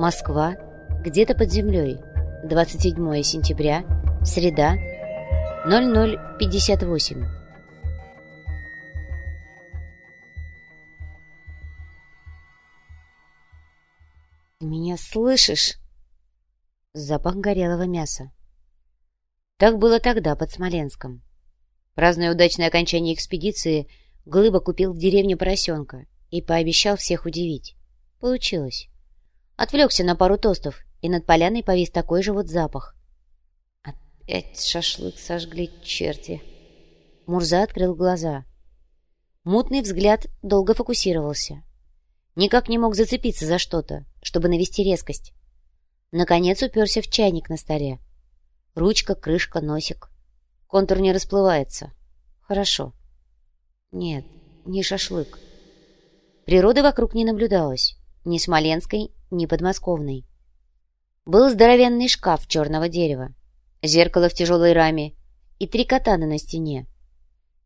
Москва, где-то под землей. 27 сентября, среда, 0058. «Ты меня слышишь?» Запах горелого мяса. Так было тогда, под Смоленском. Празднуя удачное окончание экспедиции, Глыба купил в деревне поросенка и пообещал всех удивить. Получилось. Отвлекся на пару тостов, и над поляной повис такой же вот запах. Опять шашлык сожгли черти. Мурза открыл глаза. Мутный взгляд долго фокусировался. Никак не мог зацепиться за что-то, чтобы навести резкость. Наконец уперся в чайник на столе. Ручка, крышка, носик. Контур не расплывается. Хорошо. Нет, не шашлык. Природы вокруг не наблюдалось. Ни смоленской, ни подмосковной. Был здоровенный шкаф черного дерева, зеркало в тяжелой раме и три катана на стене.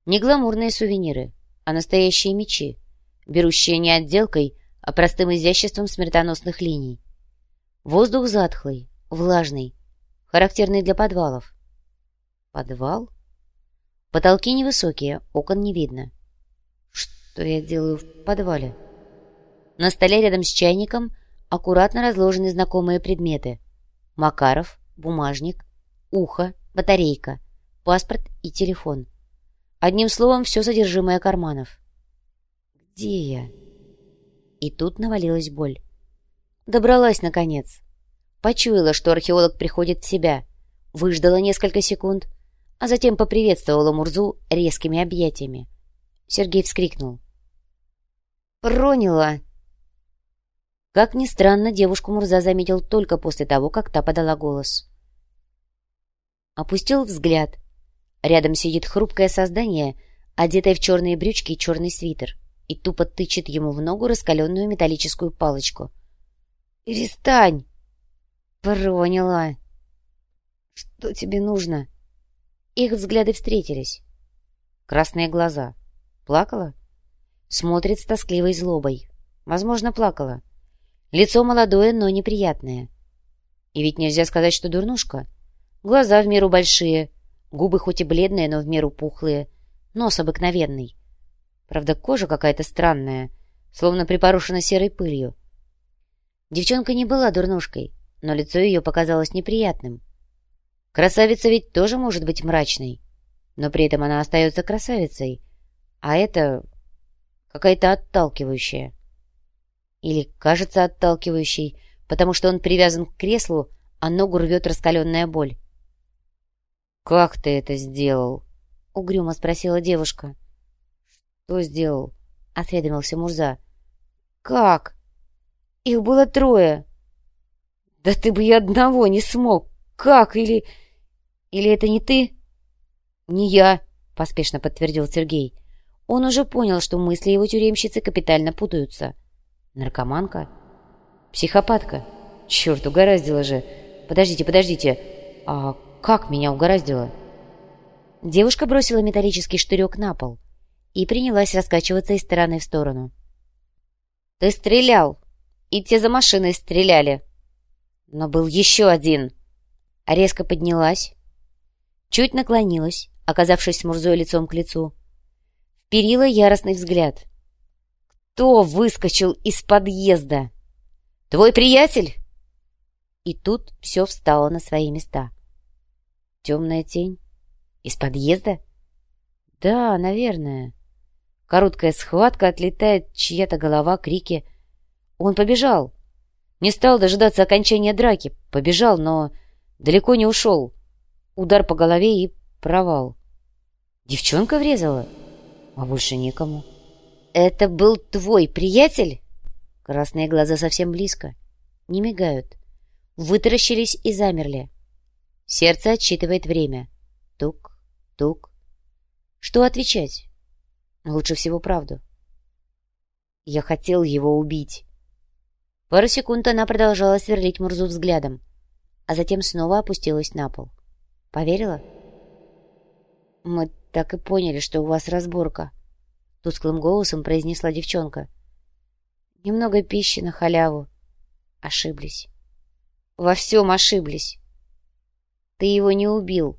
Не гламурные сувениры, а настоящие мечи, берущие не отделкой, а простым изяществом смертоносных линий. Воздух затхлый, влажный, характерный для подвалов. Подвал? Потолки невысокие, окон не видно. Что я делаю в подвале? На столе рядом с чайником аккуратно разложены знакомые предметы. Макаров, бумажник, ухо, батарейка, паспорт и телефон. Одним словом, все содержимое карманов. Где я? И тут навалилась боль. Добралась, наконец. Почуяла, что археолог приходит в себя. Выждала несколько секунд, а затем поприветствовала Мурзу резкими объятиями. Сергей вскрикнул. «Проняло!» Как ни странно, девушку Мурза заметил только после того, как та подала голос. Опустил взгляд. Рядом сидит хрупкое создание, одетое в черные брючки и черный свитер, и тупо тычет ему в ногу раскаленную металлическую палочку. «Перестань!» «Проняла!» «Что тебе нужно?» Их взгляды встретились. Красные глаза. Плакала? Смотрит с тоскливой злобой. Возможно, плакала. Лицо молодое, но неприятное. И ведь нельзя сказать, что дурнушка. Глаза в меру большие, губы хоть и бледные, но в меру пухлые, нос обыкновенный. Правда, кожа какая-то странная, словно припорошена серой пылью. Девчонка не была дурнушкой, но лицо ее показалось неприятным. Красавица ведь тоже может быть мрачной, но при этом она остается красавицей, а это какая-то отталкивающая. Или кажется отталкивающей, потому что он привязан к креслу, а ногу рвет раскаленная боль. «Как ты это сделал?» — угрюмо спросила девушка. «Что сделал?» — осведомился Мурза. «Как? Их было трое». «Да ты бы и одного не смог! Как? Или... Или это не ты?» «Не я», — поспешно подтвердил Сергей. Он уже понял, что мысли его тюремщицы капитально путаются. Наркоманка? Психопатка? Черт, угораздило же. Подождите, подождите. А как меня угораздило? Девушка бросила металлический штырек на пол и принялась раскачиваться из стороны в сторону. «Ты стрелял! И те за машиной стреляли!» «Но был еще один!» Резко поднялась, чуть наклонилась, оказавшись с Мурзой лицом к лицу. Вперила яростный взгляд. Кто выскочил из подъезда? Твой приятель? И тут все встало на свои места. Темная тень? Из подъезда? Да, наверное. Короткая схватка, отлетает чья-то голова, крики. Он побежал. Не стал дожидаться окончания драки. Побежал, но далеко не ушел. Удар по голове и провал. Девчонка врезала, а больше никому. «Это был твой приятель?» Красные глаза совсем близко. Не мигают. Вытаращились и замерли. Сердце отсчитывает время. Тук, тук. Что отвечать? Лучше всего правду. Я хотел его убить. Пару секунд она продолжала сверлить Мурзу взглядом, а затем снова опустилась на пол. Поверила? Мы так и поняли, что у вас разборка. Тусклым голосом произнесла девчонка. «Немного пищи на халяву. Ошиблись. Во всем ошиблись. Ты его не убил.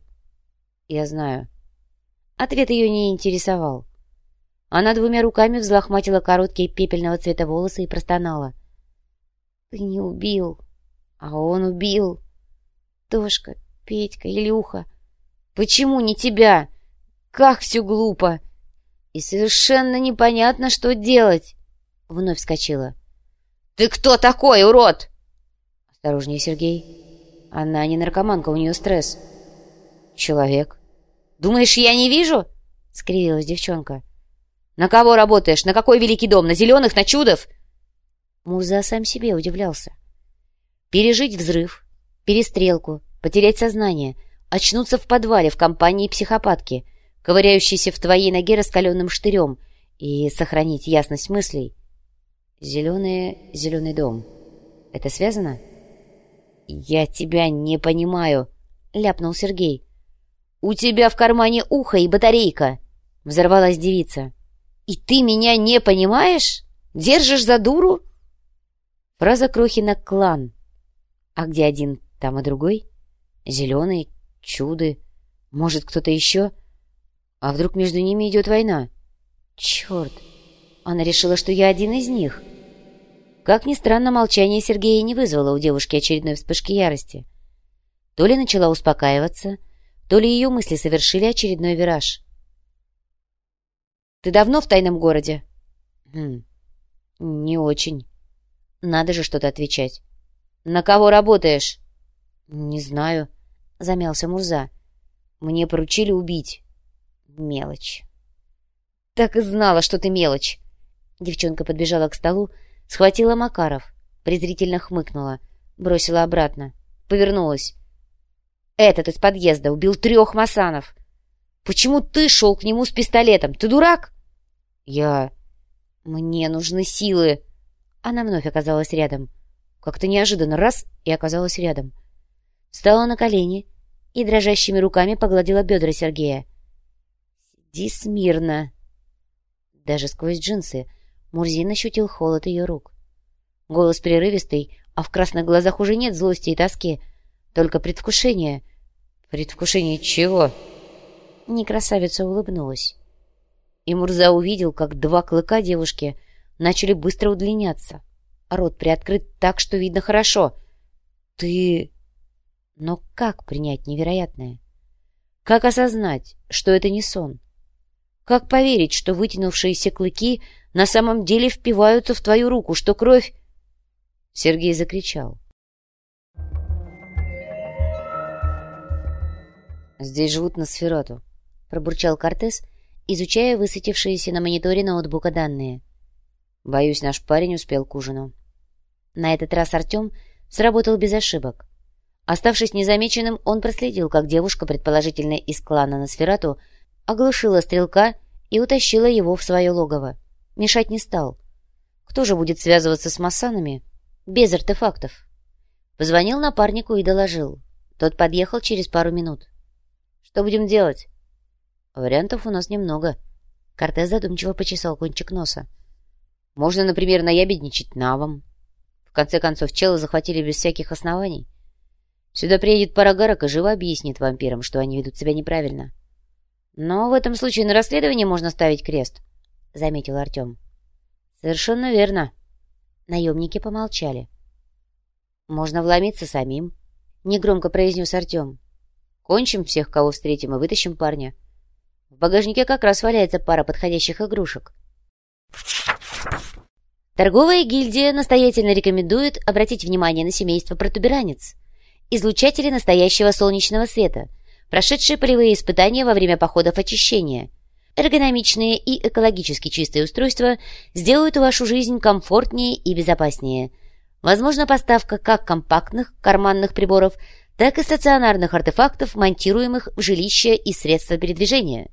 Я знаю. Ответ ее не интересовал. Она двумя руками взлохматила короткие пепельного цвета волосы и простонала. Ты не убил, а он убил. Тошка, Петька, Илюха. Почему не тебя? Как все глупо! И совершенно непонятно, что делать. Вновь вскочила. «Ты кто такой, урод?» «Осторожнее, Сергей. Она не наркоманка, у нее стресс». «Человек». «Думаешь, я не вижу?» — скривилась девчонка. «На кого работаешь? На какой великий дом? На зеленых? На чудов?» Мурза сам себе удивлялся. Пережить взрыв, перестрелку, потерять сознание, очнуться в подвале в компании психопатки, ковыряющейся в твоей ноге раскаленным штырем, и сохранить ясность мыслей. Зеленый, зеленый дом. Это связано? «Я тебя не понимаю», — ляпнул Сергей. «У тебя в кармане ухо и батарейка!» — взорвалась девица. «И ты меня не понимаешь? Держишь за дуру?» Фраза Крохина «клан». А где один, там и другой? Зеленый, чуды, может, кто-то еще? А вдруг между ними идет война? Черт! Она решила, что я один из них. Как ни странно, молчание Сергея не вызвало у девушки очередной вспышки ярости. То ли начала успокаиваться, то ли ее мысли совершили очередной вираж. «Ты давно в тайном городе?» «Хм, не очень. Надо же что-то отвечать. «На кого работаешь?» «Не знаю», — замялся Мурза. «Мне поручили убить». «Мелочь». «Так и знала, что ты мелочь!» Девчонка подбежала к столу, схватила Макаров, презрительно хмыкнула, бросила обратно, повернулась. «Этот из подъезда убил трех масанов! Почему ты шел к нему с пистолетом? Ты дурак?» «Я...» «Мне нужны силы!» Она вновь оказалась рядом. Как-то неожиданно раз и оказалась рядом. Встала на колени и дрожащими руками погладила бедра Сергея. «Сиди смирно!» Даже сквозь джинсы Мурзин ощутил холод ее рук. Голос прерывистый, а в красных глазах уже нет злости и тоски, только предвкушение. «Предвкушение чего?» Не красавица улыбнулась. И Мурза увидел, как два клыка девушки начали быстро удлиняться. Рот приоткрыт так, что видно хорошо. Ты... Но как принять невероятное? Как осознать, что это не сон? Как поверить, что вытянувшиеся клыки на самом деле впиваются в твою руку, что кровь... Сергей закричал. «Здесь живут на сферату», — пробурчал Кортес, изучая высветившиеся на мониторе ноутбука данные. Боюсь, наш парень успел к ужину. На этот раз Артем сработал без ошибок. Оставшись незамеченным, он проследил, как девушка, предположительно из клана Носферату, оглушила стрелка и утащила его в свое логово. Мешать не стал. Кто же будет связываться с массанами без артефактов? Позвонил напарнику и доложил. Тот подъехал через пару минут. «Что будем делать?» «Вариантов у нас немного». Кортес задумчиво почесал кончик носа. Можно, например, наябедничать навом. В конце концов, челы захватили без всяких оснований. Сюда приедет Парагарок и живо объяснит вампирам, что они ведут себя неправильно. Но в этом случае на расследование можно ставить крест, — заметил Артем. Совершенно верно. Наемники помолчали. Можно вломиться самим, — негромко произнес Артем. Кончим всех, кого встретим, и вытащим парня. В багажнике как раз валяется пара подходящих игрушек. Торговая гильдия настоятельно рекомендует обратить внимание на семейство протуберанец, излучатели настоящего солнечного света, прошедшие полевые испытания во время походов очищения. Эргономичные и экологически чистые устройства сделают вашу жизнь комфортнее и безопаснее. Возможно поставка как компактных карманных приборов, так и стационарных артефактов, монтируемых в жилище и средства передвижения.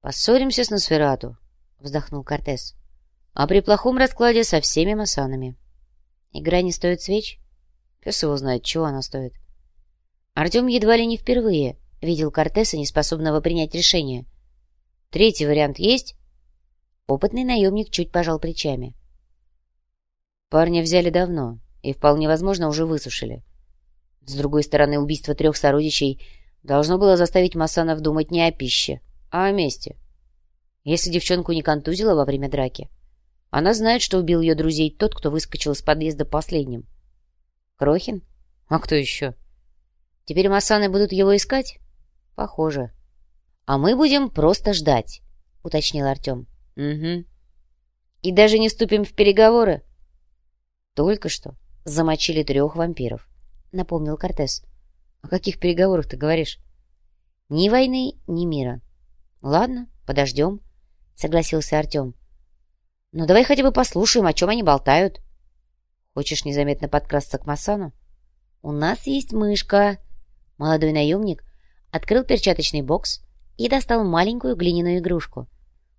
«Поссоримся с Носферату», — вздохнул Кортес а при плохом раскладе со всеми масанами. Игра не стоит свеч? Пес его знает, чего она стоит. Артем едва ли не впервые видел Кортеса, неспособного принять решение. Третий вариант есть? Опытный наемник чуть пожал плечами. Парня взяли давно и, вполне возможно, уже высушили. С другой стороны, убийство трех сородичей должно было заставить Масанов думать не о пище, а о месте. Если девчонку не контузило во время драки, она знает, что убил ее друзей тот, кто выскочил из подъезда последним. Крохин? А кто еще? Теперь Масаны будут его искать? Похоже. А мы будем просто ждать, уточнил Артем. Угу. И даже не вступим в переговоры? Только что замочили трех вампиров, напомнил Кортес. О каких переговорах ты говоришь? Ни войны, ни мира. Ладно, подождем, согласился Артем. Но давай хотя бы послушаем, о чем они болтают. Хочешь незаметно подкрасться к Масану? У нас есть мышка. Молодой наемник открыл перчаточный бокс и достал маленькую глиняную игрушку.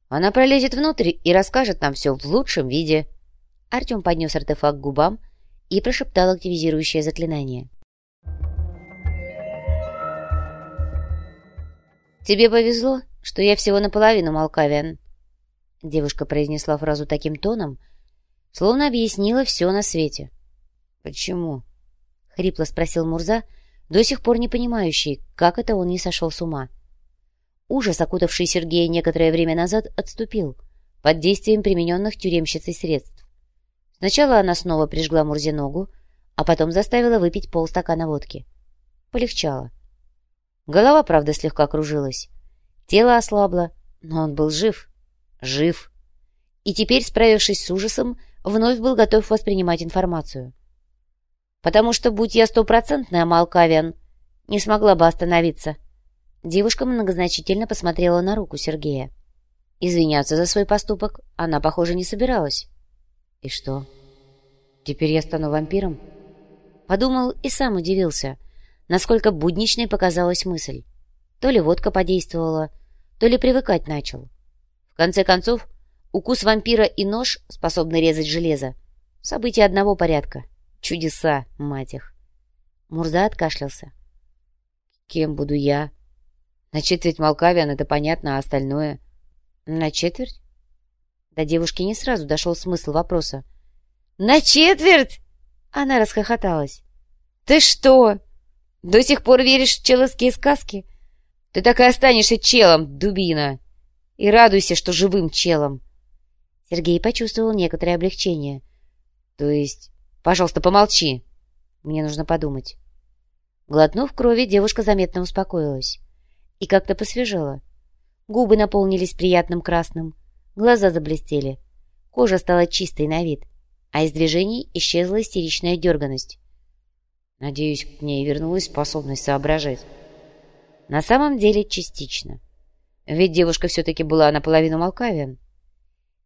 Она пролезет внутрь и расскажет нам все в лучшем виде. Артем поднес артефакт к губам и прошептал активизирующее заклинание. «Тебе повезло, что я всего наполовину Малкавиан». Девушка произнесла фразу таким тоном, словно объяснила все на свете. «Почему?» — хрипло спросил Мурза, до сих пор не понимающий, как это он не сошел с ума. Ужас, окутавший Сергея некоторое время назад, отступил под действием примененных тюремщицей средств. Сначала она снова прижгла Мурзе ногу, а потом заставила выпить полстакана водки. Полегчало. Голова, правда, слегка кружилась. Тело ослабло, но он был жив. Жив. И теперь, справившись с ужасом, вновь был готов воспринимать информацию. Потому что, будь я стопроцентная Малкавиан, не смогла бы остановиться. Девушка многозначительно посмотрела на руку Сергея. Извиняться за свой поступок она, похоже, не собиралась. И что? Теперь я стану вампиром? Подумал и сам удивился, насколько будничной показалась мысль. То ли водка подействовала, то ли привыкать начал. В конце концов, Укус вампира и нож, способный резать железо. События одного порядка. Чудеса, мать их. Мурза откашлялся. Кем буду я? На четверть Малкавиан, это понятно, а остальное? На четверть? До девушки не сразу дошел смысл вопроса. «На четверть?» Она расхохоталась. «Ты что, до сих пор веришь в человские сказки? Ты так и останешься челом, дубина! И радуйся, что живым челом!» Сергей почувствовал некоторое облегчение. «То есть... Пожалуйста, помолчи. Мне нужно подумать». Глотнув крови, девушка заметно успокоилась. И как-то посвежела. Губы наполнились приятным красным, глаза заблестели. Кожа стала чистой на вид, а из движений исчезла истеричная дерганность. Надеюсь, к ней вернулась способность соображать. На самом деле частично. Ведь девушка все-таки была наполовину Малкавиан.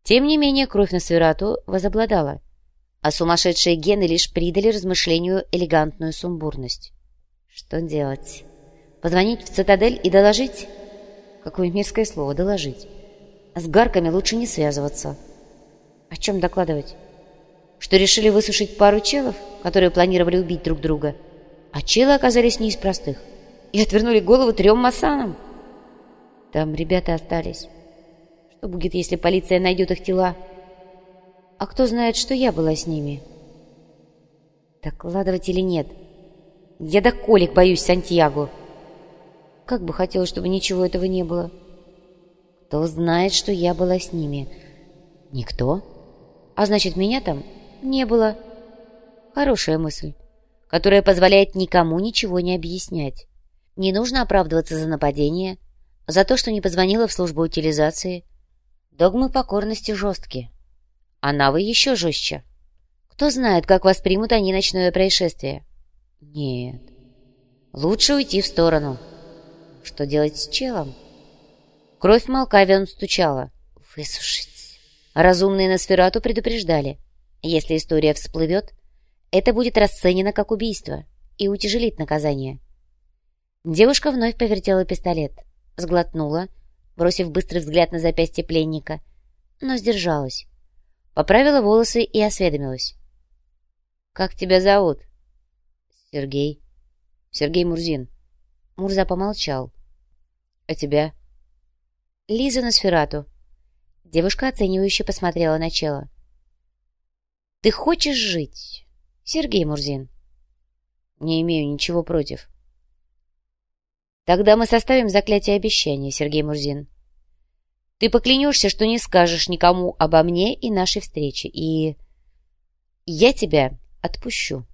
Тем не менее, кровь на Сверату возобладала, а сумасшедшие гены лишь придали размышлению элегантную сумбурность. Что делать? Позвонить в цитадель и доложить? Какое мерзкое слово «доложить». С гарками лучше не связываться. О чем докладывать? Что решили высушить пару челов, которые планировали убить друг друга, а челы оказались не из простых и отвернули голову трем масанам. Там ребята остались. Что будет, если полиция найдет их тела? А кто знает, что я была с ними? Докладывать или нет? Я до колик боюсь Сантьяго. Как бы хотелось, чтобы ничего этого не было. Кто знает, что я была с ними? Никто. А значит, меня там не было. Хорошая мысль, которая позволяет никому ничего не объяснять. Не нужно оправдываться за нападение, за то, что не позвонила в службу утилизации, Догмы покорности жесткие, а навы еще жестче. Кто знает, как воспримут они ночное происшествие? Нет. Лучше уйти в сторону. Что делать с челом? Кровь Малкавион стучала. Высушить. Разумные Носферату предупреждали. Если история всплывет, это будет расценено как убийство и утяжелит наказание. Девушка вновь повертела пистолет, сглотнула бросив быстрый взгляд на запястье пленника, но сдержалась. Поправила волосы и осведомилась. «Как тебя зовут?» «Сергей». «Сергей Мурзин». Мурза помолчал. «А тебя?» «Лиза Носферату». Девушка оценивающе посмотрела на чело. Ты хочешь жить, Сергей Мурзин? Не имею ничего против. Тогда мы составим заклятие обещания, Сергей Мурзин. Ты поклянешься, что не скажешь никому обо мне и нашей встрече, и я тебя отпущу.